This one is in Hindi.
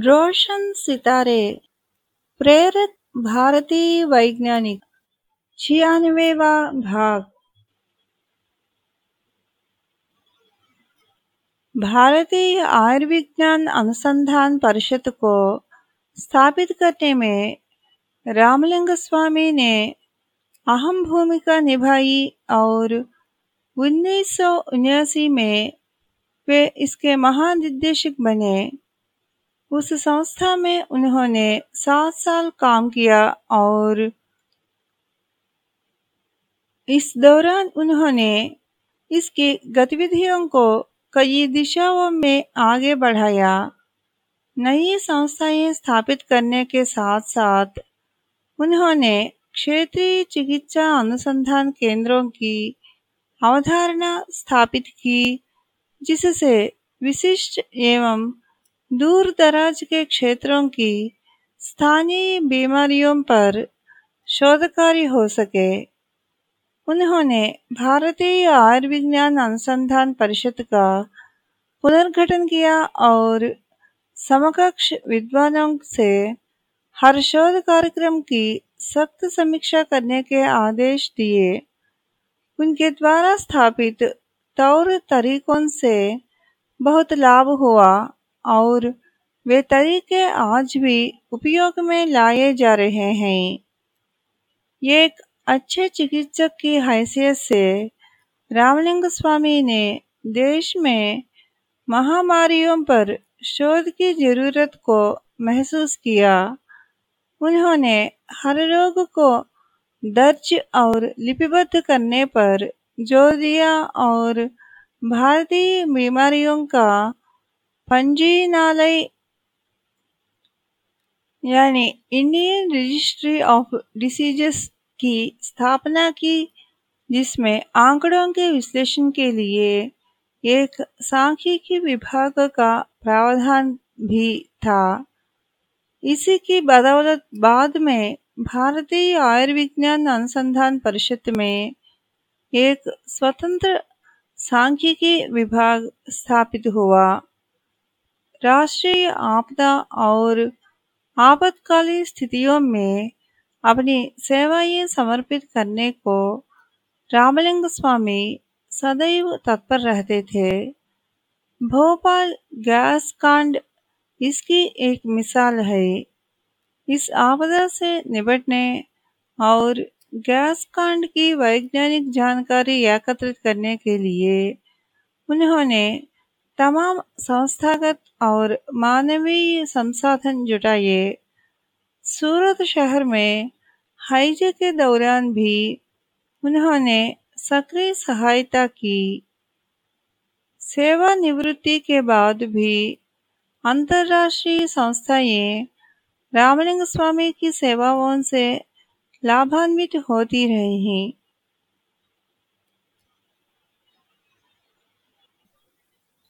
रोशन सितारे प्रेरक भारतीय वैज्ञानिक छियानवेवा भाग। भारतीय आयुर्विज्ञान अनुसंधान परिषद को स्थापित करने में रामलिंग स्वामी ने अहम भूमिका निभाई और उन्नीस में वे इसके महानिदेशक बने। उस संस्था में उन्होंने सात साल काम किया और इस दौरान उन्होंने इसकी गतिविधियों को कई दिशाओं में आगे बढ़ाया। नई संस्थाएँ स्थापित करने के साथ साथ उन्होंने क्षेत्रीय चिकित्सा अनुसंधान केंद्रों की अवधारणा स्थापित की, जिससे विशिष्ट एवं दूर दराज के क्षेत्रों की स्थानीय बीमारियों पर शोध कार्य हो सके। उन्होंने भारतीय आयुर्विज्ञान अनुसंधान परिषद का पुनर्गठन किया और समकक्ष विद्वानों से हर शोध कार्यक्रम की सख्त समीक्षा करने के आदेश दिए। उनके द्वारा स्थापित तौर तरीकों से बहुत लाभ हुआ। और वे तरीके आज भी उपयोग में लाए जा रहे हैं। ये एक अच्छे चिकित्सक की हैसियत से रामलिंग स्वामी ने देश में महामारियों पर शोध की ज़रूरत को महसूस किया। उन्होंने हर रोग को दर्ज और लिपिबद्ध करने पर ज़ोर दिया और भारतीय बीमारियों का पंजीनालय यानी इंडियन रजिस्ट्री ऑफ़ डिसीजेस की स्थापना की जिसमें आंकड़ों के विश्लेषण के लिए एक सांख्यिकी विभाग का प्रावधान भी था इसी की बदौलत बाद में भारतीय आयुर्विज्ञान अनुसंधान परिषद में एक स्वतंत्र सांख्यिकी विभाग स्थापित हुआ राष्ट्रीय आपदा और आपातकालीन स्थितियों में अपनी सेवाएँ समर्पित करने को रामलिंग स्वामी सदैव तत्पर रहते थे। भोपाल गैस कांड इसकी एक मिसाल है। इस आपदा से निपटने और गैस कांड की वैज्ञानिक जानकारी एकत्रित करने के लिए उन्होंने तमाम संस्थागत और मानवीय संसाधन जुटाए सूरत शहर में हाइजे के दौरान भी उन्होंने सक्रिय सहायता की। सेवानिवृत्ति के बाद भी अंतर्राष्ट्रीय संस्थाएँ रामलिंग स्वामी की सेवाओं से लाभान्वित होती रही